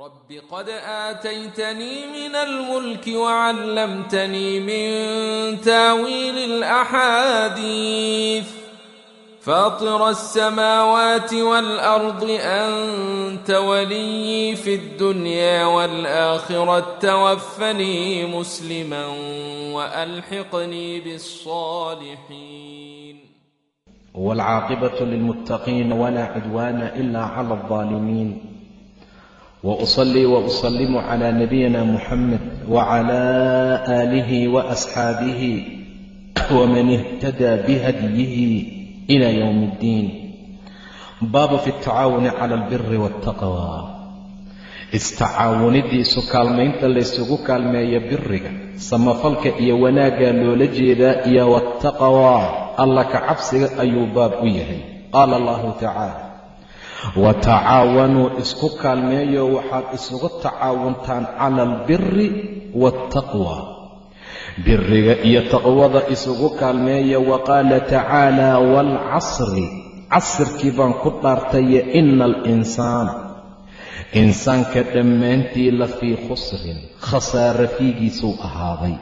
رب قد آتيتني من الملك وعلمتني من تاويل الأحاديث فاطر السماوات والأرض أنت ولي في الدنيا والآخرة توفني مسلما وألحقني بالصالحين والعاقبة للمتقين ولا عدوان إلا على الظالمين وأصلي وأسلم على نبينا محمد وعلى آله وأصحابه ومن اهتدى بهديه إلى يوم الدين باب في التعاون على البر والتقوى istacaawunidiisu kaalmaynta laysugu kaalmeeya biriga samafalka iyo wanaagga loola jeedaa iyo waataqawaa alla ka cabsiga ayuu baab u yahay qaala allahu tacaala watacaawanuu isku kaalmeeyo waxaad isugu tacaawuntaan cala albiri waataqwa biriga iyo taqwada isugu kaalmeeya wa qaala tacaala waalcasri casirkii baan ku dhaartaye ina alinsaana insaanka dhammaantii la fii khusrin khasaare fiigiisuu ahaaday.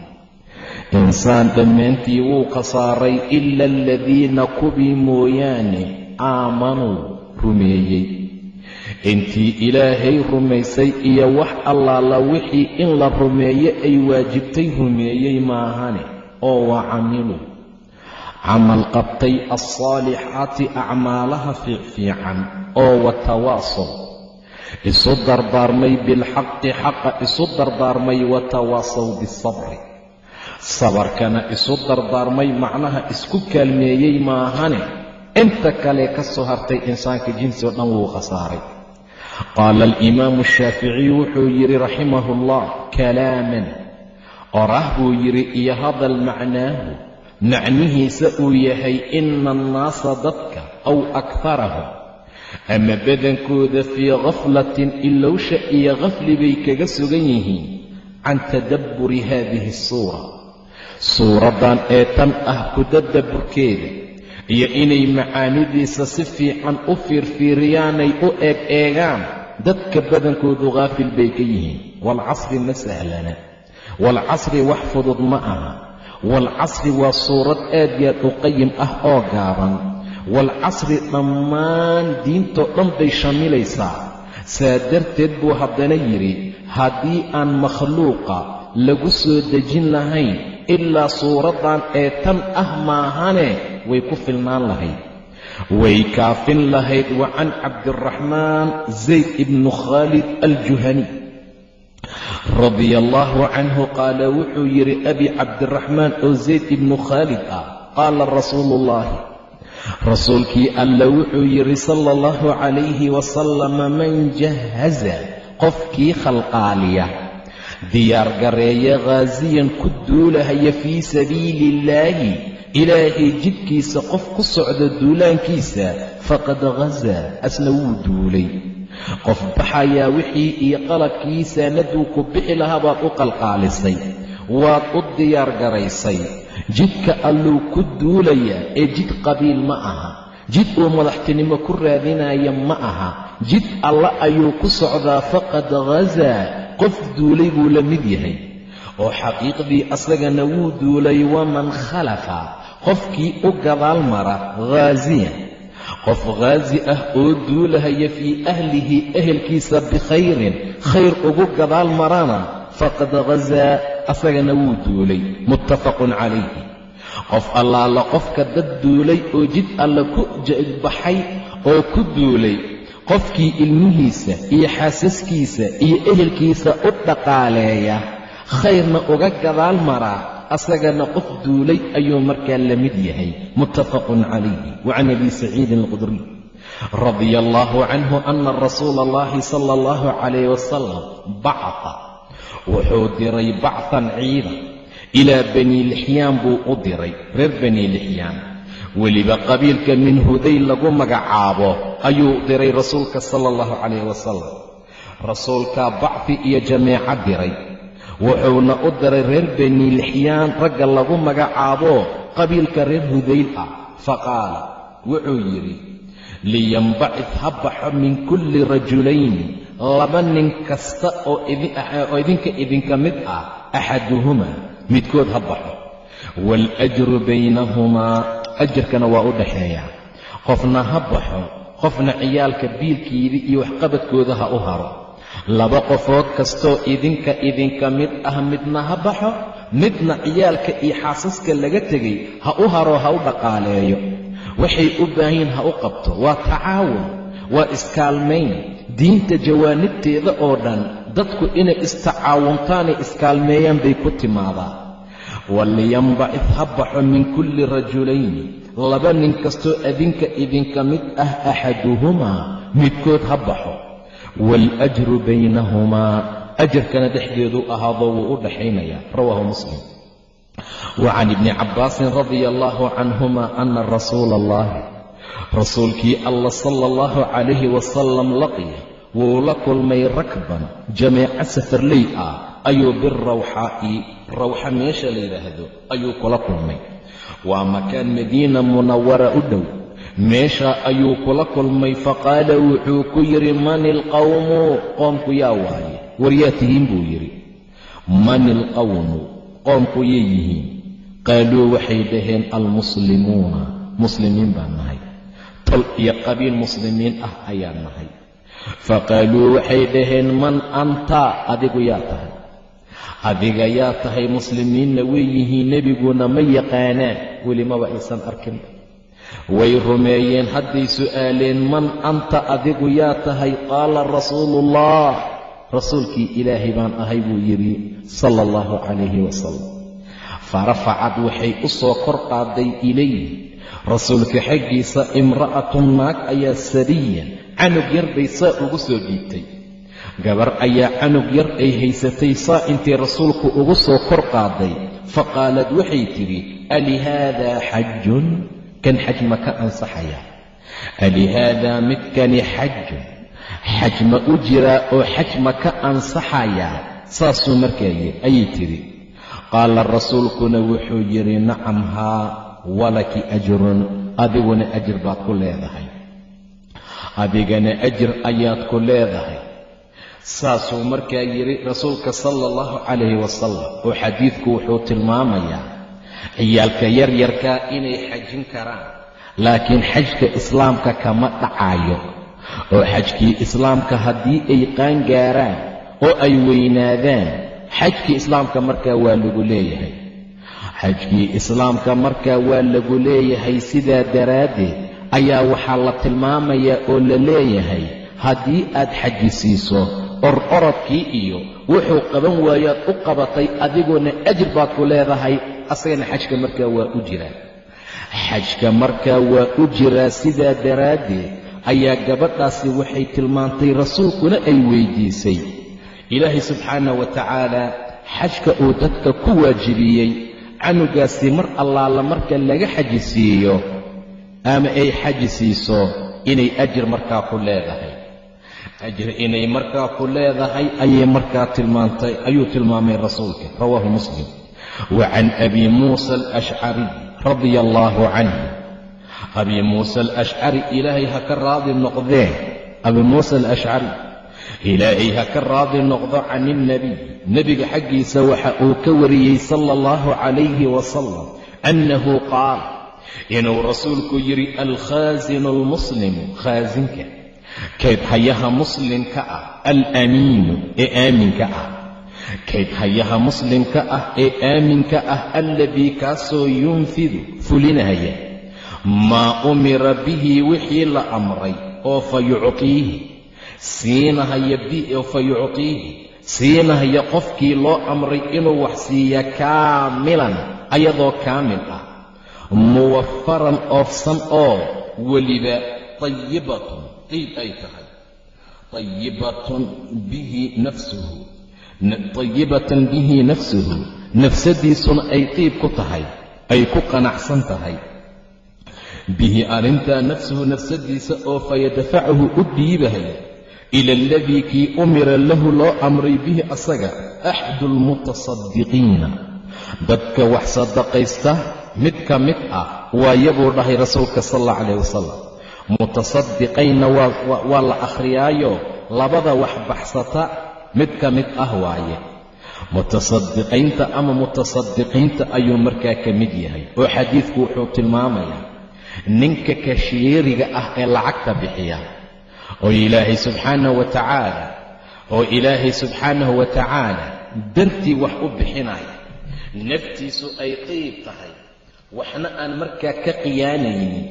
Insaan dhammaantii wuu khasaaray ila aladiina kubii mooyaane aamanuu rumeeyey. Intii ilaahay rumaysay iyo wax allaala wixii in la rumeeye ay waajibtay rumeeyey maahane oo wa camiluu camal qabtay alsaalixaati acmaalaha fiicfiican oo watawaasow isu dardaarmay bilxaqi xaqa isu dardaarmay watawaasaw bisabri sabarkana isu dardaarmay macnaha isku kaalmeeyey maahane inta kale ka soo hartay insaanka jinsi oo dhan wuu khasaaray. Qaala alimaamu shaaficiy wuxuu yidhi raximahu allah kalaaman. Oraah buu yidhi iyo hadal macnaahu macnihiisa uu yahay ina annaasa dadka aw akharahum ama badankooda fii khaflatin ilowsha iyo khafli bay kaga sugan yihiin can tadabburi haadihi asuura suuraddan ee tan ah ku dadabburkeeda iyo inay macaanidiisa si fiican u fiirfiiriyaanay u eeg eegaan dadka badankoodu khaafil bay ka yihiin. Waalcasri ma sahlana. Waalcasri wax fudud ma aha. Waalcasri waa suurad aad yaad u qayim ah oo gaaban. Waalcasri dhammaan diintoo dhan bay shamilaysaa saa darteed buu haddana yidhi haddii aan makhluuqa lagu soo dejin lahayn ilaa suuraddan ee tan ah maahane way ku filnaan lahayd. Way kaafin lahayd wa can cabdiraxmaan zayd ibnu khaalid aljuhani. Radia allaahu canhu qaala wuxuu yidhi abi cabdiraxmaan oo zayd ibnu khaalid ah qaala rasuulu ullaahi rasuulkii alla wuxuu yidhi sala allahu calayhi wasalama man jahaza qofkii khalqaaliya. Diyaargareeya khaasiyan ku duulahaya fii sabiili illaahi ilaahay jidhkiisa qof ku socda duulaankiisa faqad ghasaa asna wuu duulay. Qof baxayaa wixii iyo qalabkii saanaduu ku bixi lahaa baad u qalqaalisay waad u diyaargaraysay jidka alluu ku duulayaa ee jid qabiil ma aha. Jid uu madaxtinimo ku raadinaya ma aha. Jid alla ayuu ku socdaa faqad ghasaa qof duulay buu la mid yahay. Oo xaqiiqdii asagana wuu duulay waman khalafa qofkii u gadaal mara ghaasiyan qof khaasi ah oo duulahaya fii ahlihi ehelkiisa bikhayrin khayr ugu gadaal marana faqad ghasaa asagana wuu duulay muttafaqun calayhi. Qof allaala qofka dad duulay oo jid alla ku baxay oo ku duulay qofkii ilmihiisa iyo xaasaskiisa iyo ehelkiisa u dhaqaaleeya khayrna uga gadaal maraa asagana qof duulay ayuu markaa la mid yahay. Muttafaqun calayhi wa can abi saciidin alqudriy radia allaahu canhu ana rasuula allahi sala allahu calayh wasalam bacata wuxuu diray bactan ciidan ilaa bani lixyaan buu u diray reer bani lixyaan. Weliba qabiilka min huday lagu magacaabo ayuu diray rasuulka sala allahu calayh wasalam rasuulkaa bacfi iyo jameeco diray wuxuuna u diray reer bani lixyaan ragga lagu magacaabo qabiilka reer hudayl ah. Faqaala wuxuu yidhi liyanbacid ha baxo min kulli rajulayni laba nin kasta oo idinka idinka mid ah axaduhumaa midkood ha baxo. Waaljru baynahumaa ajarkana waa u dhaxeeyaa qofna ha baxo qofna ciyaalka biilkiidii iyo waxqabadkooda ha u haro laba qofood kastoo idinka idinka mid ah midna ha baxo midna ciyaalka iyo xaasaska laga tegay ha u haro ha u dhaqaaleeyo. Waxay u baahiin ha u qabto. Waa tacaawun waa iskaalmayn. Diinta jawaanibteeda oo dhan dadku inay istacaawuntaanay iskaalmeeyaan bay ku timaadaa. Waliyanbacid ha baxo min kulli rajulayni laba nin kastoo adinka idinka mid ah axaduhumaa midkood ha baxo waaljru baynahumaa ajarkana dhexdeedu ahaadoo wuu u dhaxaynayaa rawaahu muslim wa can ibni cabbaasin radia allaahu canhuma ana rasuula allahi rasuulkii alla sala allahu calayhi wasalam laqiya wuu la kulmay rakban jameeco safarley ah ayuu birawxaa'i rawxa meesha la yidhaahdo ayuu kula kulmay waa makaan madiina munawara u dhow meesha ayuu kula kulmay faqaala wuxuu ku yidhi man ilqawmu qoomku yaa waaye. Waryaa tihiin buu yidhi man ilqawmu qoomku yay yihiin. Qaaluu waxay dhaheen almuslimuuna. Muslimiin baan nahay. Tol iyo qabiil muslimiin ah ayaan nahay. Faqaaluu waxay dhaheen man anta? Adigu yaa tahay. Adiga yaa tahay muslimiinna way yihiin nebiguna ma yaqaanaan. Welimaba aysan arkin way rumeeyeen hadday su'aaleen man anta adigu yaa tahay? Qaala rasuuluullah rasuulkii ilaahay baan ahay buu yidhi sala allahu calayhi wasalam farafacad waxay u soo kor qaaday ilayh rasuulka xaggiisa imra'atun naag ayaa sariyan canug yar bay saa ugu soo dhiibtay gabar ayaa canug yar ay haysatay saa intay rasuulku ugu soo kor qaaday. Fa qaalad waxay tidhi alihaadaa xajun kan xaj ma ka ansaxaya alihaadaa midkani xajun xaj ma u jiraa oo xaj ma ka ansaxayaa saasuu markaa yidhi ayay tidhi qaala rasuulkuna wuxuu yidhi nacam haa walaki ajrun adiguna ajir baad ku leedahay adigana ajir ayaad ku leedahay saasuu markaa yidhi rasuulka sala allahu calayhi wasalam oo xadiidku wuxuu tilmaamayaa ciyaalka yaryarkaa inay xajin karaan. Laakiin xajka islaamka kama dhacayo oo xajkii islaamka haddii ay qaangaaraan oo ay weynaadaan xajkii islaamka markaa waa lagu leeyahay. Xajkii islaamka markaa waa lagu leeyahay sidaa daraaddeed ayaa waxaa la tilmaamayaa oo la leeyahay haddii aad xaji siiso or orodkii iyo wuxuu qaban waayaad u qabatay adiguna ajir baad ku leedahay asagana xajka markaa waa u jiraa xajka markaa waa u jiraa sidaa daraaddeed ayaa gabadhaasi waxay tilmaantay rasuulkuna ay weydiisay. Ilaahay subxaana wa tacaala xajka uu dadka ku waajibiyey canugaasi mar allaala marka laga xaji siiyo ama ay xaji siiso inay ajir markaa ku leedahay. Ajir inay markaa ku leedahay ayay markaa tilmaantay ayuu tilmaamay rasuulka rawaahu muslim wa can abi muusa alashcari radia allaahu canh abi muusa alashcari ilaahay ha ka raadi noqdee abi muusa alashcari ilaahay ha ka raadi noqdo can ilnebiy nebiga xaggiisa waxa uu ka wariyey sala allahu calayhi wasalam annahu qaal inuu rasuulku yidhi alkhaasinu almuslimu khaasinka kaydhayaha muslimka ah alamiinu ee aaminka ah kaydhayaha muslimka ah ee aaminka ah alladii kaasoo yunfidu fulinaya maa umira bihi wixii la amray oo fa yuctiihi siinahaya oo fa yuctiihi siinahaya qofkii loo amray inuu wax siiya kaamilan ayadoo kaamil ah muwafaran oofsan oo weliba tayibatun qiib ay tahay tayibatun bihi nafsuhu tayibatan bihi nafsuhu nafsadiisuna ay qiib ku tahay ay ku qanacsan tahay bihi arrintaa nafsuhu nafsadiisa oo fayadfachu u dhiibahaya ila aladii kii umira lahu loo amray bihi asaga axadu almutasadiqiina dadka wax sadaqaysta mid ka mid ah waaye buu dhahay rasuulka sal alla calayh wasalam mutasadiqaynna waa la akhriyaayo labada wax baxsata mid ka mid ah waaye mutasadiqiinta ama mutasadiqiinta ayuu markaa ka mid yahay oo xadiidku wuxuu tilmaamayaa ninka kashiyeeriga ah ee lacagta bixiya oo ilaahay subxaanahu wa tacaala oo ilaahay subxaanahu wa tacaala dartii wax u bixinaya naftiisu ay qiib tahay waxna aan markaa ka qiyaanaynin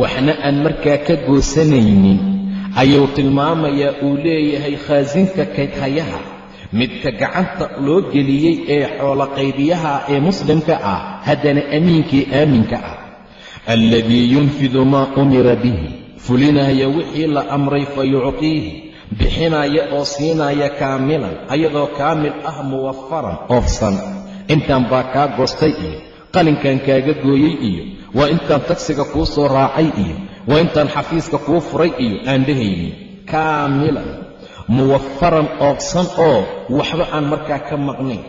waxna aan markaa ka goosanaynin ayuu tilmaamayaa uu leeyahay khaasinka kaydhayaha midka gacanta loo geliyey ee xooloqaybiyaha ee muslimka ah haddana amiinkii aaminka ah. Alladii yunfidu maa umira bihi fulinaya wixii la amray fa yuctiihi bixinaya oo siinaya kaamilan ayadoo kaamil ah muwafaran oofsan intaan baa kaa goostay iyo qalinkan kaaga gooyey iyo waa intaan tagsiga kuu soo raacay iyo waa intaan xafiiska kuu furay iyo aan dhehaynin kaamilan muwafaran oofsan oo waxba aan markaa ka maqnayn.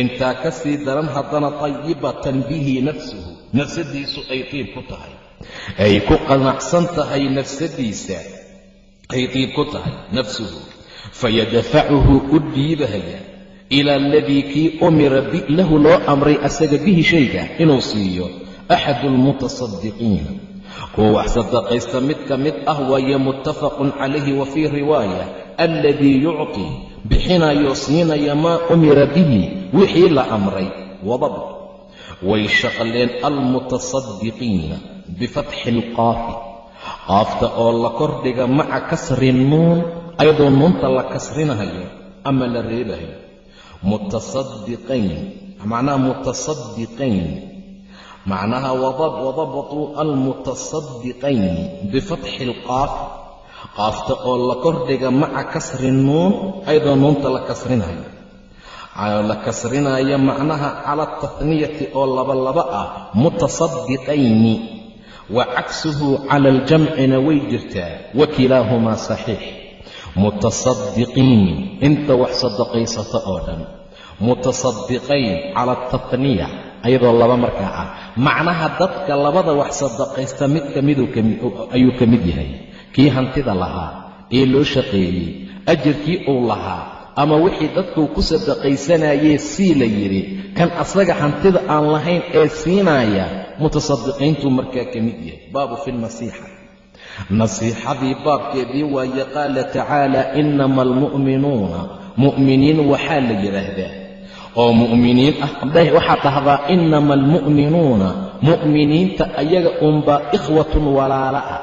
Intaa ka sii daran haddana tayibatan bihi nafsuhu nafsadiisu ay qiib ku tahay. Ay ku qanacsan tahay nafsadiisa ay qiib ku tahay nafsuhu. Fayadafacuhu u dhiibahaya ila aladii kii umira lahu loo amray asaga bihi shayga inuu siiyo axadu almutasadiqiina kuwa wax sadaqaysta mid ka mid ah waaye muttafaqun calayhi wa fii riwaaya aladii yucطii bixinayo siinaya maa umira bihi wixii la amray wadab way shaqleen almutasadiqiina bifatxi alqaafi qaafta oo la kordhiga maca kasri nuun ayadoo nuunta la kasrinahayo ama la reebahayo mutasadiqayn macnaha mutasadiqayn macnaha wadabatuu almutasadiqayn bifatxi alqaafi qaafta oo la kordhiga maca kasri nuun ayadoo nuunta la kasrinayo. La kasrinaya macnaha cala tahniyati oo labalaba ah mutasadiqayni wa cagsuhu cala aljamcina way jirtaa wa kilaahumaa saxiix. Mutasadiqiin inta wax sadaqaysata oo dhan. Mutasadiqayn cala atahniya ayadoo laba markaa ah. Macnaha dadka labada wax sadaqaysta mid ka miduu ayuu ka mid yahay. Kii hantida lahaa ee loo shaqeeyey ajarkii uu lahaa ama wixii dadkuu ku sadaqaysanayee sii la yidhi kan asaga hantida aan lahayn ee siinaya mutasadiqiintuu markaa ka mid yahay. Baabu fi lnasiixa nasiixadii baabkeedii waaye qaala tacaala inama almu'minuuna mu'miniin waxaa la yidhaahdaa oo mu'miniin ah. Waxaad dhahdaa inama almu'minuuna mu'miniinta ayaga unbaa ikhwatun walaala ah.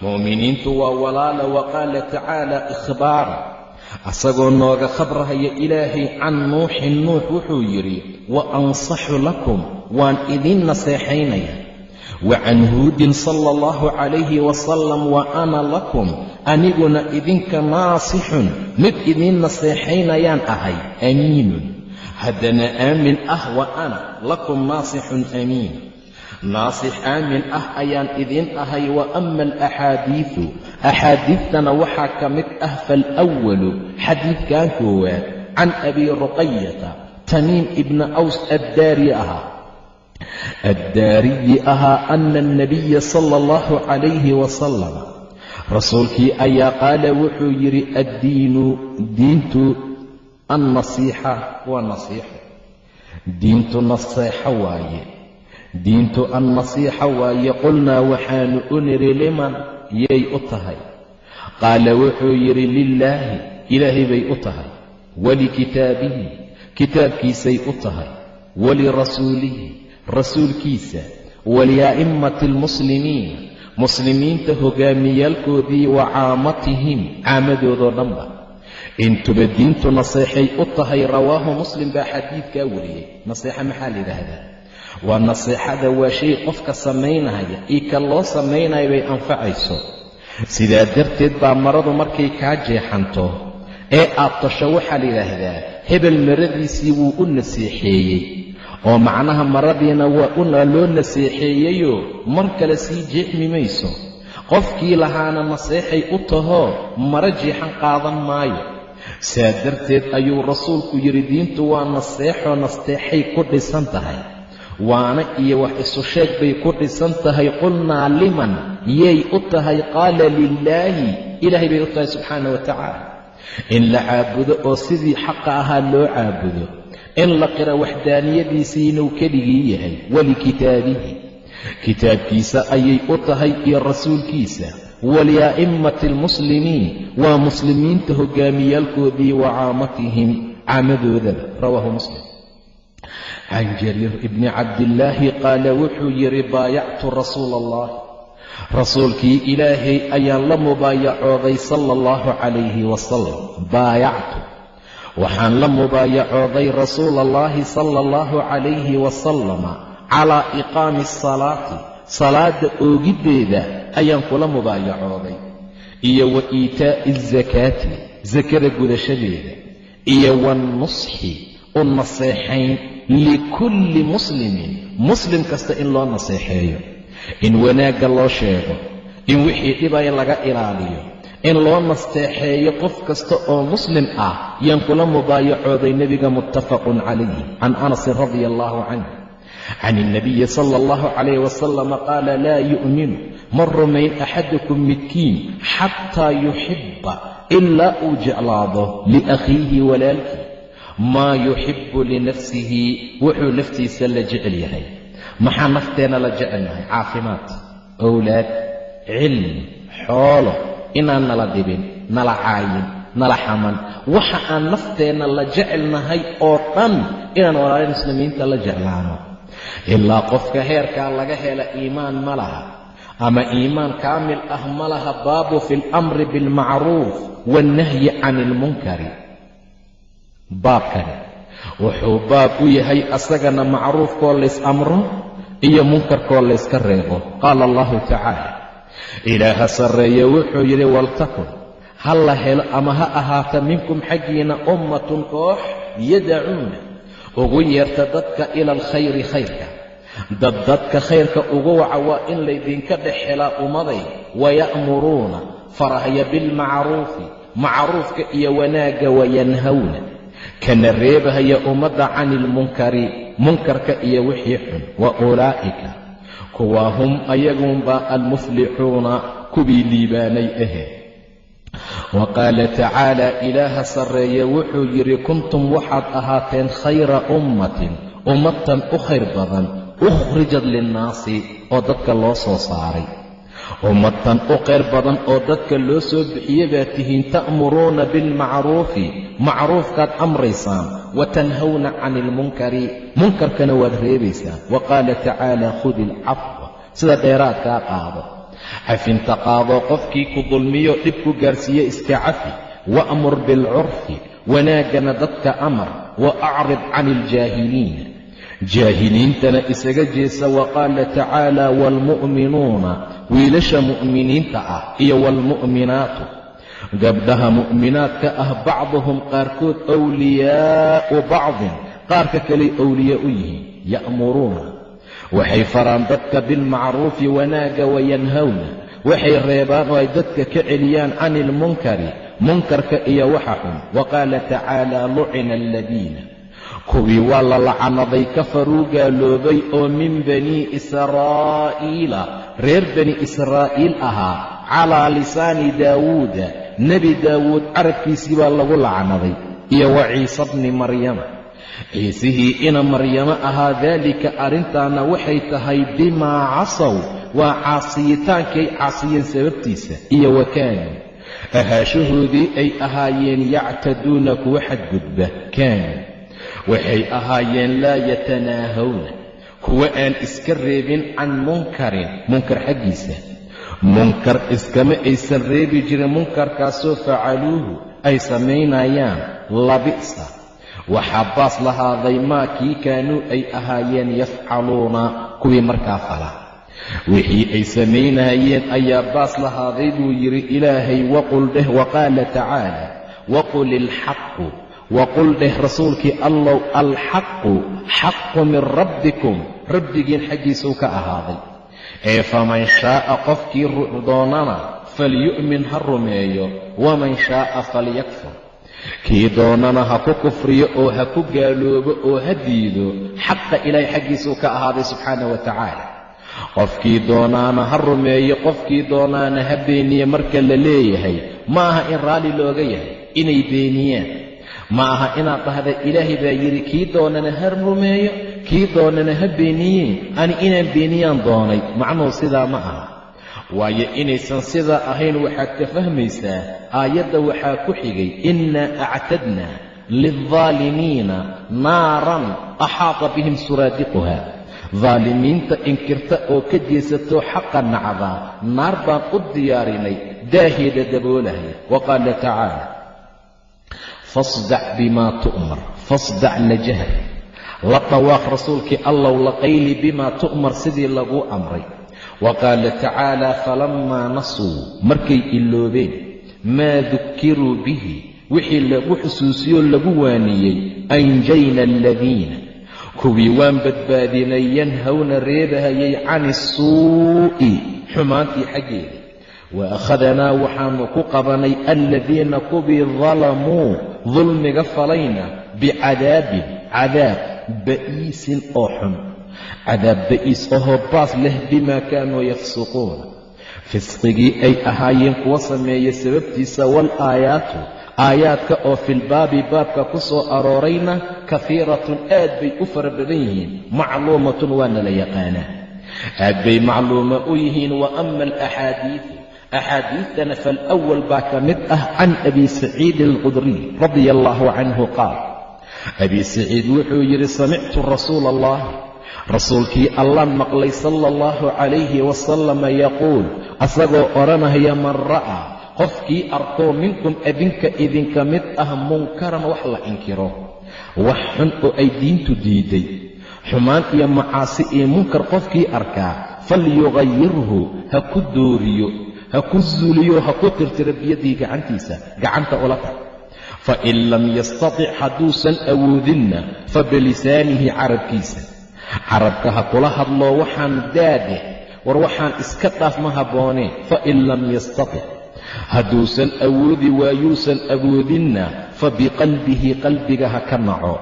Mu'miniintu waa walaala wa qaala tacaala ikhbaara asagoo nooga khabrahaya ilaahay can nuuxin nuux wuxuu yidhi wa ansaxu lakum waan idiin naseexaynaya. Wa can huudin sala allahu calayhi wasalam wa ana lakum aniguna idinka naasixun mid idiin naseexaynayaan ahay. Amiinun haddana aamin ah wa ana lakum naasixun amiin. Naasix aamin ah ayaan idiin ahay wa ama alaxaadiidu axaadiidtana waxaa ka mid ah faalwalu xadiidkan koowaad can abi ruqayata tamiim ibna aws addaari ahaa. Addaariyi ahaa ana alnabiya sala allahu calayhi wasalam rasuulkii ayaa qaala wuxuu yidhi addiinu annasiixa waa nasiixo diintu naseexo waaye. Diintu annasiixa waaye. Qulnaa waxaanu u nidhi liman? yay u tahay. Qaala wuxuu yidhi lilaahi ilaahay bay u tahay. Walikitaabihi kitaabkiisay u tahay. Walirasuulihi rasuulkiisa. Walia'immati almuslimiin muslimiinta hogaamiyaalkoodii wa caamatihim caamadoodoo dhanba intuba diintu naseexay u tahay rawaahu muslim baa xadiidkaa wariyey. Naseexa maxaa la yidhaahdaa? Waa naseexada waa shay qofka samaynaya io ka loo samaynayo bay anfacayso. Sidaa darteed baa maradu markay kaa jeexanto ee aad tasho waxaa la yidhaahdaa hebel maradiisii wuu u naseexeeyey oo macnaha maradiina waa loo naseexeeyeyoo mar kale sii jeexmi mayso. Qofkii lahaana naseexay u tahoo maro jeexan qaadan maayo saa darteed ayuu rasuulku yidhi diintu waa naseexoo nasteexay ku dhisan tahay. Waana iyo wax isu sheeg bay ku dhisan tahay. Qulnaa liman yay u tahay? Qaala lilaahi ilaahay bay u tahay subxaana wa tacaala. In la caabudo oo sidii xaqa ahaa loo caabudo in la qira waxdaaniyadiisii inuu keligii yahay walikitaabihi kitaabkiisa ayay u tahay iyo rasuulkiisa walia'immati almuslimiin waa muslimiinta hogaamiyaalkoodii wa caamatihim caamadoodaba rawaahu muslim can jariir ibni cabdillaahi qaala wuxuu yidhi baayactu rasuula allah rasuulkii ilaahay ayaan la mubaayacooday sala allahu calayhi wasalam baayactu waxaan la mubaayacooday rasuula allahi sala allahu calayhi wasalama calaa iqaami asalaati salaadda oogiddeeda ayaan kula mubaayacooday. Iyo wa iitaa'i asakaati sakada gudashadeeda. Iyo wannusxi u naseexayn likulli muslimin. Muslim kasta in loo naseexeeyo in wanaagga loo sheego in wixii dhibaya laga ilaaliyo in loo nasteexeeyo qof kasta oo muslim ah yaan kula mubaayacooday nebiga muttafaqun calayh can anasin radia allahu canh can ilnabiyi sala allahu calayh wasalama qaala laa yu'minu ma rumayn axadukum midkiin xataa yuxibba ilaa uu jeclaado liakhiihi walaalkii. Maa yuxibbu linafsihi wuxuu naftiisa la jecel yahay. Maxaa nafteenna la jecelnahay caafimaad owlaad cilmi xoolo. Inaan nala dhibin nala caayin nala xaman. Waxa aan nafteenna la jecelnahay oo dhan inaan walaalin muslimiinta la jeclaano. Ilaa qofka heerkaa laga hela iimaan ma laha ama iimaan kaamil ah ma laha baabu fi alamri bilmacruuf waalnahyi can ilmunkari baabkani wuxuu baab u yahay asagana macruufkoo lays amro iyo munkarkoo layska reebo. Qaala allahu tacaala ilaaha sarreeye wuxuu yidhi waltakun ha la helo ama ha ahaata minkum xaggiina ummatun koox yadacuuna ugu yeerta dadka ila alkhayri khayrka dad dadka khayrka ugu waca waa in laydinka dhex helaa ummaday waya'muruuna farahya bilmacruufi macruufka iyo wanaagga wayanhawna. Kana reebahaya ummadda cani ilmunkari munkarka iyo wixii xun wa ulaa'ika. Kuwa hum ayagunbaa almuflixuuna kuwii liibaanay ahee wa qaala tacaala ilaaha sarreeye wuxuu yidhi kuntum waxaad ahaateen khayra ummatin ummatan u khayr badan ukhrijat linnaasi oo dadka loo soo saaray. Ummatan u khayr badan oo dadka loo soo bixiye baa tihiin ta'muruuna bilmacruufi macruufkaad amraysaan wa tanhawna cani ilmunkari munkarkana waad reebaysaan. Wa qaala tacaala khudi ilcafwa sida dheeraadkaa qaado. Cafinta qaado qofkii ku dulmiyo dhib ku gaarsiiye iska cafi wa'mur bilcurfi wanaaggana dadka amar wa acrid cani iljaahiliina jaahiliintana isaga jeesa wa qaala tacaala waalmu'minuuna wiilasha mu'miniinta ah iyo waalmu'minaatu gabdhaha mu'minaadka ah bacduhum qaarkood wliyaa'u bacdin qaarka kaley owliya u yihiin ya'muruuna. Waxay faraan dadka bilmacruufi wanaagga wayanhawna waxay reebaan oo ay dadka ka celiyaan cani ilmunkari munkarka iyo waxa xun. Wa qaala tacaala lucina aladiina kuwii waa la lacanaday kafaruu gaaloobay oo min banii israa'iila. Reer bani israa'iil ahaa calaa lisaani daawuuda. Nebi daawuud carabkiisii baa lagu lacnaday iyo wa ciise bni maryama. Ciisihii ina maryamo ahaa daalika arrintaana waxay tahay bimaa casaw waa caasiyitaankay caasiyeen sababtiisa iyo wakaanuu ahaashahoodii ay ahaayeen yactaduuna kuwa xadgudba kaanuu waxay ahaayeen laa yatanaahawna. Kuwa aan iska reebin can munkarin munkar xaggiisa. Munkar iskama aysan reebi jirin munkarkaasoo facaluuhu ay samaynayaan labi'sa waxaa baas lahaaday maa kii kaanuu ay ahaayeen yafcaluuna? Kuwii markaa fala. Wixii ay samaynayeen ayaa baas lahaaday buu yidhi ilaahay waqul dheh waqaala tacaala waqul ilxaqu waqul dheh rasuulkii allow alxaqu xaqu min rabbikum rabbigiin xaggiisuu ka ahaaday ee faman shaa'a qofkii doonana falyu'min ha rumeeyo waman shaa'a falyakfur kii doonana ha ku kufriyo oo ha ku gaaloobo oo ha diido xaqa ilaahay xaggiisuu ka ahaaday subxaana wa tacaala qofkii doonaana ha rumeeyo qofkii doonaana ha beeniye marka la leeyahay ma aha in raalli looga yahay inay beeniyaan ma aha inaad dhahda ilaahay baa yidhi kii doonana ha rumeeyo kii doonana ha beeniyeen ani inaan beeniyaan doonay. Macnuhu sidaa ma aha. Waayo inaysan sidaa ahayn waxaad ka fahmaysaa aayadda waxaa ku xigay innaa actadna lildaalimiina naaran axaata bihim suraadiquha. Daalimiinta inkirta oo ka jeesatoo xaqa nacdaa naar baan u diyaarinay daaheeda daboolahay. Wa qaala tacaala fasdac bimaa tu'mar fasdac la jahr la dhawaaq rasuulkii allow la qayli bimaa tu'mar sidii laguu amray. Wa qaala tacaala falammaa nasuu markay iloobeen maa dukiruu bihi wixii lagu xusuusiyoo lagu waaniyey anjayna aladiina kuwii waan badbaadinay yanhawna reebahayay cani isuu'i xumaantii xaggeeda wa akhadanaa waxaannu ku qabanay aladiina kuwii dalamuu dulmiga falayna bicadaabin cadaab ba'iisin oo xun cadaab ba'iis ahoo baas leh bimaa kaanuu yafsuquuna fisqigii ay ahaayeen kuwa sameeya sababtiisa waalaayaatu aayaadka oo filbaabi baabka ku soo aroorayna kafiiratun aad bay u fara badan yihiin macluumatun waana la yaqaanaa aad bay macluuma u yihiin ama alaxaadiidu axaadiidtana falwal baa ka mid ah can abi saciidin alqudriy radia allaahu canhu qaal abi saciid wuxuu yidhi samictu rasuula allah rasuulkii allaan maqlay sala allahu calayhi wasalama yaquul asagoo odhanaya man ra'aa qofkii arkoo minkum adinka idinka mid ah munkaran wax la inkiro wax xun oo ay diintu diiday xumaan iyo macaasi iyo munkar qofkii arkaa falyugayirhu ha ku dooriyo ha ku zuuliyo ha ku tirtiro biyadihi gacantiisa gacanta ula tag. Fain lam yastatic hadduusan awoodinna fa bilisaanihi carabkiisa. Carabka ha kula hadloo waxaan daadeh. War waxaan iska dhaaf ma habboonee fain lam yastatic hadduusan awoodi waayuusan awoodinna fa biqalbihi qalbiga ha ka naco.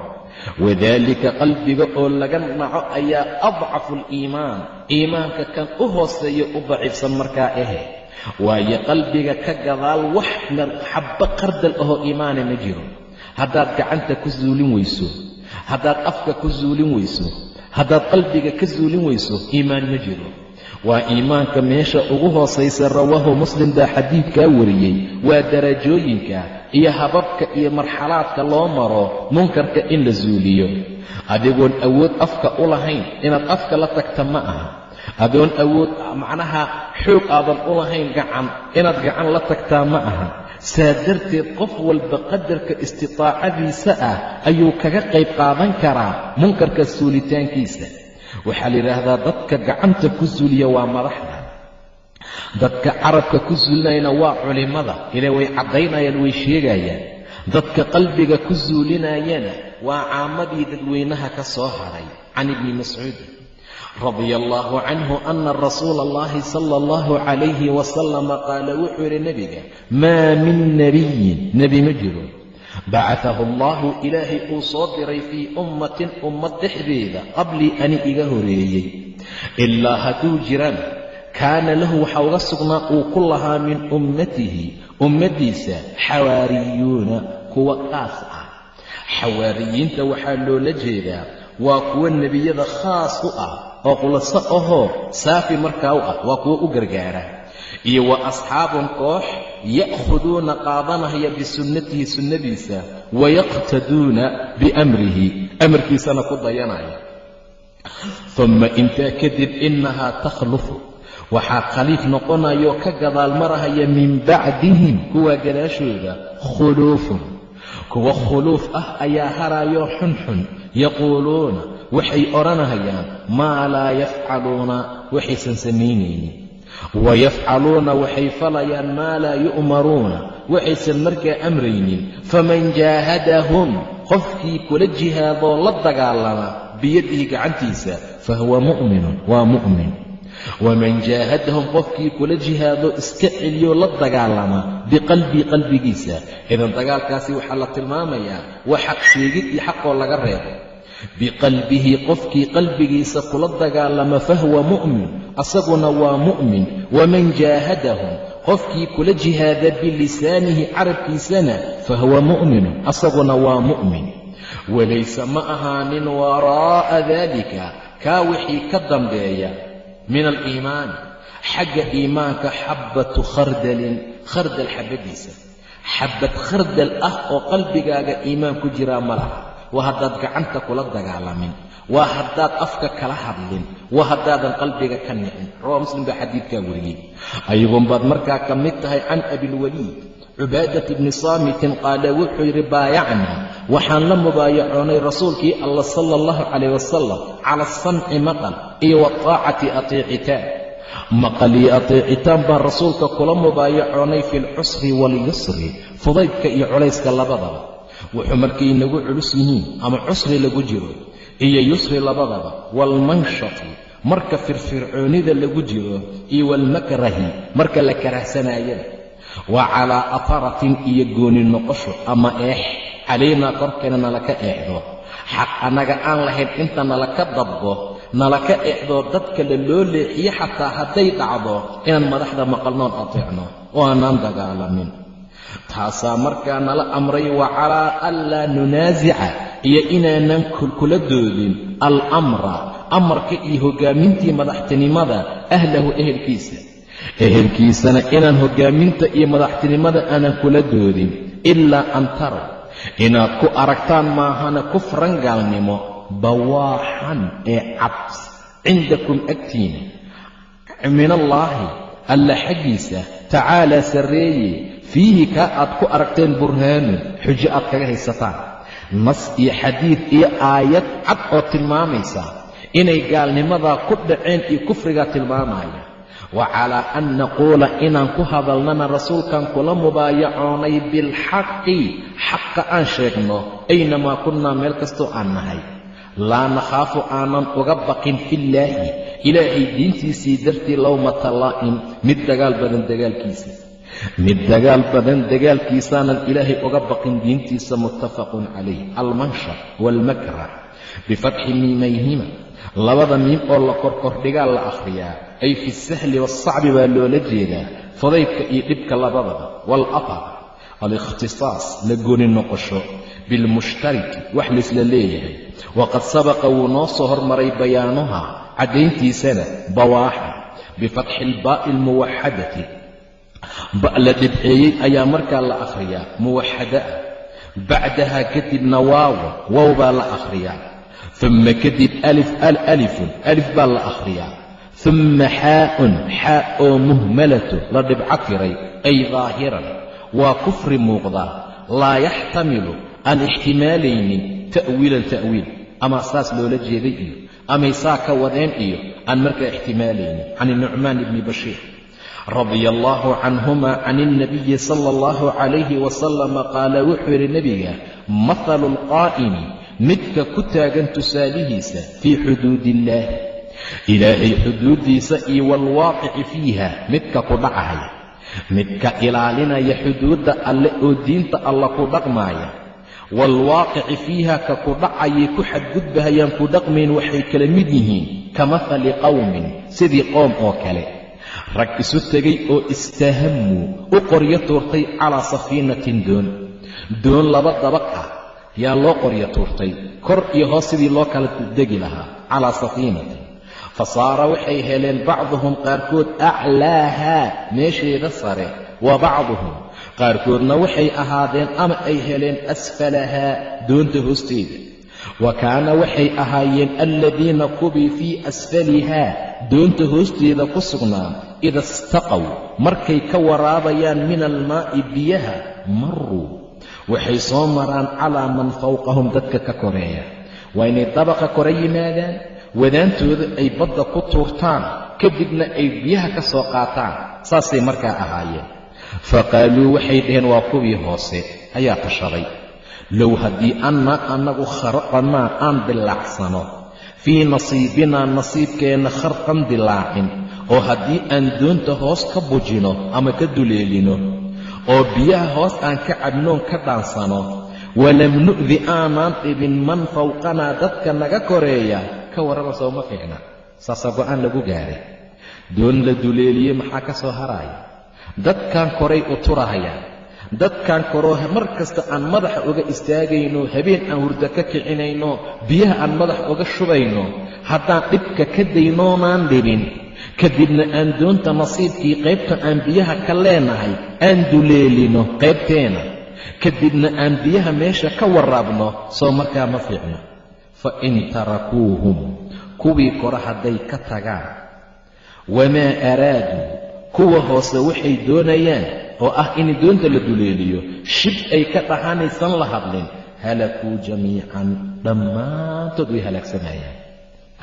Wadaalika qalbiga oo laga naco ayaa adcafu aliimaan iimaanka kan u hooseeya u daciifsan markaa ahe waayo qalbiga ka gadaal wax xabbo qardal ahoo iimaana ma jiro. Haddaad gacanta ku suulin weyso haddaad afka ku suulin weyso haddaad qalbiga ka suulin weyso iimaan ma jiro. Waa iimaanka meesha ugu hoosaysa rawaahu muslim baa xadiidkaa wariyey. Waa darajooyinka iyo hababka iyo marxalaadka loo maro munkarka in la suuliyo adigoon awood afka u lahayn inaad afka la tagta ma aha adoon awood macnaha xoog aadan u lahayn gacan inaad gacan la tagtaa ma aha. Saa darteed qof walba qadarka istitaacadiisa ah ayuu kaga qayb qaadan karaa munkarka suulitaankiisa. Waxaa la yidhaahdaa dadka gacanta ku suuliya waa madaxda. Dadka carabka ku suulinayana waa culimmada ile way caddaynayaan way sheegayaan. Dadka qalbiga ku suulinayana waa caamadii dadweynaha ka soo hadhay can ibni mascuudin radia allaahu canhu ana rasuula allahi sala allahu calayhi wasalama qaala wuxuu yidhi nebiga maa min nebiyin nebi ma jiro. Bacatahu allahu ilaahay uu soo diray fii ummatin ummad dhexdeeda qablii ani iga horeeyey. Ilaa hadduu jiraan kaana lahu waxaa uga sugnaa uu ku lahaa min ummatihi ummaddiisa xawaariyuuna kuwa qaas ah. Xawaariyiinta waxaa loola jeedaa waa kuwa nebiyada khaas u ah oo khulaso ahoo saafi markaa u ah waa kuwo u gargaara. Iyo wa asxaabun koox ya'khuduuna qaadanaya bisunnatihi sunnadiisa wayaqtaduuna biamrihi amarkiisana ku dayanaya. Humma intaa kadib innahaa takhlufu waxaa khaliif noqonayoo ka gadaal marahaya min bacdihim kuwa gadaashooda khuluufun. Kuwa khuluuf ah ayaa harayoo xunxun yaquuluuna waxay odhanayaan maa laa yafcaluuna waxaysan samaynaynin wayafcaluuna waxay falayaan maa laa yu'maruuna waxaysan markaa amraynin. Faman jaahadahum qofkii kula jihaadoo la dagaalama biyadihi gacantiisa fahuwa mu'minun waa mu'min. Waman jaahadahum qofkii kula jihaado iska celiyo la dagaalama biqalbii qalbigiisa. Idan dagaalkaasi waxaa la tilmaamayaa waa xaq sheegid iyo xaqoo laga reebo biqalbihi qofkii qalbigiisa kula dagaalama fahuwa mu'min asaguna waa mu'min. Waman jaahadahum qofkii kula jihaada bilisaanihi carabkiisana fahuwa mu'minu asaguna waa mu'min. Walayse ma ahaanin waraa'a daalika kaa wixii ka dambeeya min aliimaani xagga iimaanka xabbatu khardalin khardal xabbadiisa. Xabbad khardal ah oo qalbigaaga iimaan ku jiraa ma laha waa haddaad gacanta kula dagaalamin. Waa haddaad afka kala hadlin. Waa haddaadan qalbiga ka nicin. Rawaa muslim baa xadiidkaa wariyey. Ayugun baad markaa ka mid tahay can abilwaliid cubaadat bni saamitin qaala wuxuu yidhi baayacnaa waxaan la mubaayacoonay rasuulkii alla sala allahu calayh wasalam cala asamci maqal iyo waaطaacati ateecitaan. Maqal iyo ateecitaan baan rasuulka kula mubaayacoonay fi lcusri waalyusri fudaydka iyo culayska labadaba wuxuu markay nagu culus yihiin ama cusri lagu jiro iyo yusri labadaba waalmanshati marka firfircoonida lagu jiro iyo waalmakrahi marka la karahsanaayada wa calaa afaratin iyo gooni noqosho ama eex calaynaa korkeena nalaka eexdo. Xaq annaga aan lahayn inta nalaka dabbo nalaka eexdoo dadka la loo leexiyo xataa hadday dhacdo inaan madaxda maqalnoon ateecno oo aanaan dagaalamin taasaa markaa nala amray wa calaa anlaa nunaasica. Iyo inaanan kula doodin alamra amarka iyo hoggaamintii madaxtinimada ahlahu ehelkiisa. Ehelkiisana inaan hoggaaminta iyo madaxtinimada aanan kula doodin ilaa an taraw inaad ku aragtaan maahana kufran gaalnimo bawaaxan ee cad cindakum agtiina. Min allaahi alla xaggiisa tacaalaa sarreeye fiihi kaa aad ku aragteen burhaanun xujo aad kaga haysataan. Nas iyo xadiid iyo aayad cad oo tilmaamaysa inay gaalnimadaa ku dhaceen iyo kufrigaa tilmaamaya. Wa calaa an naquula inaan ku hadalnana rasuulkan kula mubaayacoonay bilxaqi xaqa aan sheegno aynamaa kunnaa meel kastoo aan nahay. Laa nakhaafu aanan uga baqin fillaahi ilaahay diintiisii dartii lowmata laa'im mid dagaal badan dagaalkiisa mid dagaal badan dagaalkiisaanan ilaahay uga baqin diintiisa muttafaqun calayh. Almanshar waalmakrah bifatxi miimayhima. Labada miim oo la korkordhigaa la akhriyaa. Ay fi sahli waalsacbi baa loola jeedaa. Fudaydka iyo dhibka labadaba. Waalafar alikhtisaas la gooni noqosho. Bilmushtariki wax laysla leeyahay. Waqad sabaqa wuu noo soo hormaray bayaanuha. Caddayntiisana bawaaxa. Bifatxi ilbaa'i almuwaxadati la dhibceeyey ayaa markaa la akhriyaa muwaxada. Ah bacdaha kadibna waawa wow baa la akhriyaa. Uma kadib alif alifun alif baa la akhriyaa. Uma xaa'un xaa oo muhmalatu la dhibco tiray ay daahiran waa kufri muuqdaa laa yaxtamilu aan ixtimaalaynin ta'wiilan ta'wiil. Ama saas loola jeeday iyo amay saa ka wadeen iyo aan markaa ixtimaalaynin can nucmaan ibni bashiir radia allaahu canhuma can ilnabiyi sala allahu calayhi wasalama qaala wuxuu yidhi nebiga mathalu alqaa'imi midka ku taagan tusaalihiisa fii xuduudi illaahi ilaahay xuduuddiisa iyo waalwaaqici fiiha midka ku dhacaya midka ilaalinaya xuduudda alle oo diinta alla ku dhaqmaaya waalwaaqici fiiha ka ku dhacayay ku xadgudbahayaan ku dhaqmayn waxay kala mid yihiin ka mahali qowmin sidii qoom oo kale rag isu tegay oo istahammuu u qoryo tuurtay calaa safiinatin doon. Doon laba dabaq ah yaa loo qoryo tuurtay kor iyo hoos sidii loo kala degi lahaa calaa safiinatin. Fa saara waxay heleen bacduhum qaarkood aclaahaa meesheeda sare wa bacduhum. Qaarkoodna waxay ahaadeen ama ay heleen asfalahaa doonta hoosteeda. Wa kaana waxay ahaayeen aladiina kubii fii asfalihaa doonta hoosteeda ku sugnaa ida istaqow markay ka waraabayaan min almaa'i biyaha maruu waxay soo maraan calaa man fawqahum dadka ka koreeya. Waa inay dabaqa kore yimaadaan wadaantooda ay badda ku tuurtaan kadibna ay biyaha ka soo qaataan saasay markaa ahaayeen. Fa qaaluu waxay dhaheen waa kuwii hoose ayaa tashaday low haddii annaa annagu kharaqanaa aan dilaacsano fii nasiibinaa nasiibkeenna kharqan dilaacin oo haddii aan doonta hoos ka bujino ama ka duleelino oo biyaha hoos aan ka cabnoon ka dhaansano walam nu'di aanaan dhibin man fawqanaa dadka naga koreeya ka warrama sooma fiicna saasaa go'aan lagu gaaray. Doon la duleeliyey maxaa ka soo haraaya? Dadkan koray u turahayaan dadkan koroo mar kasta aan madaxa uga istaagayno habeen aan hurdo ka kicinayno biyaha aan madax uga shubayno haddaan dhibka ka daynoonaan dhibin kadibna aan doonta nasiibkii qaybta aan biyaha ka leenahay aan duleelino qaybteena. Kadibna aan biyaha meesha ka warraabno soo markaa ma fiicno. Fa in tarakuuhum kuwii kore hadday ka tagaan. Wamaa araaduu kuwa hoose waxay doonayaan oo ah in doonta la duleeliyo shib ay ka dhahanaysan la hadlin halakuu jamiican dhammaantood way halaagsanayaan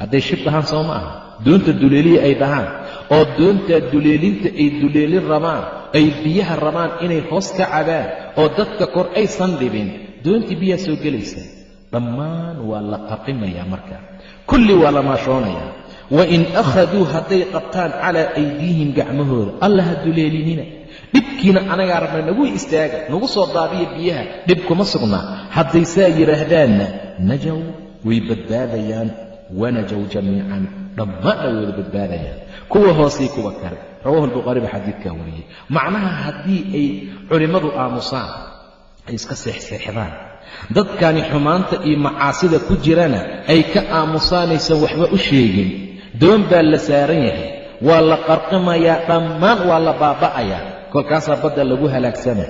hadday shib dhahaan soo ma aha. Doonta duleeliya ay dhahaan oo doontaa duleelinta ay duleelin rabaan ay biyaha rabaan inay hoos ka cabaan oo dadka kor aysan dhibin doontii biyaa soo gelaysa. Dhammaan waa la qaqimayaa marka. Kulli waa la maashoonayaa wa in akhaduu hadday qabtaan calaa aydiihim gacmahooda alla ha duleelinina dhibkiina anagaa rabna nagu istaaga nagu soo daabiya biyaha dhib kuma sugnaa hadday saa yidhaahdaanna najow way badbaadayaan wanajow jamiican dhammaanna way badbaadayaan kuwa hoosii kuwa kale rawahu albukhaari baa xadiidkaa wariyey macnaha haddii ay culimmadu aamusaan ay iska seexseexdaan dadkani xumaanta iyo macaasida ku jirana ay ka aamusaanaysan waxba u sheegin doon baa la saaran yahay waa la qarqimayaa dhammaan waa la baaba'ayaa. Kolkaasaa badda lagu halaagsana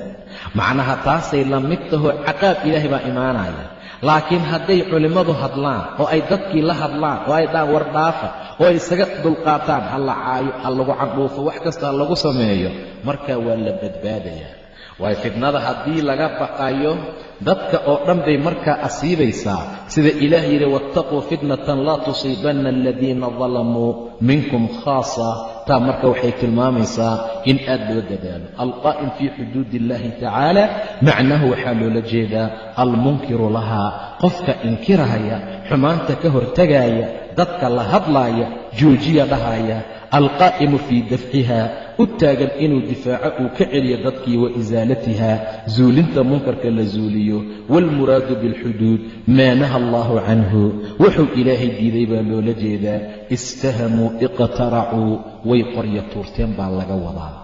macnaha taasay la mid taho caqaab ilaahay baa imaanaya laakiin hadday culimmadu hadlaan oo ay dadkii la hadlaan oo ay dhaan war dhaafa oo ay isaga dulqaataan ha la caayo ha lagu candhuufo wax kasta ha lagu sameeyo markaa waa la badbaadayaa waayo fitnada haddii laga baqayo dadka oo dhan bay markaa asiibaysaa sida ilaah yidhi waataquu fitnatan laa tusiibanna aladiina dalamuu minkum khaasa. Taa marka waxay tilmaamaysaa in aad loo dadaalo. Alqaa'im fii xuduudi illahi tacaala macnahu waxaa loola jeedaa almunkiru lahaa qofka inkirahaya xumaanta ka hortagaaya dadka la hadlaaya joojiya dhahaya alqaa'imu fii dafciha u taagan inuu difaaco uu ka celiyo dadkii wa isaalatiha zuulinta munkarka la zuuliyo waalmuraadu bilxuduud maa naha allaahu canhu. Wuxuu ilaahay diiday baa loola jeedaa istahamuu iqtaracuu way qorya tuurteen baa laga wadaa.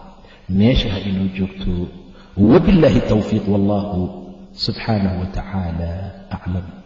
Meesha ha inoo joogto wabillaahi towfiiq wallahu subxaanahu wa tacaala aclam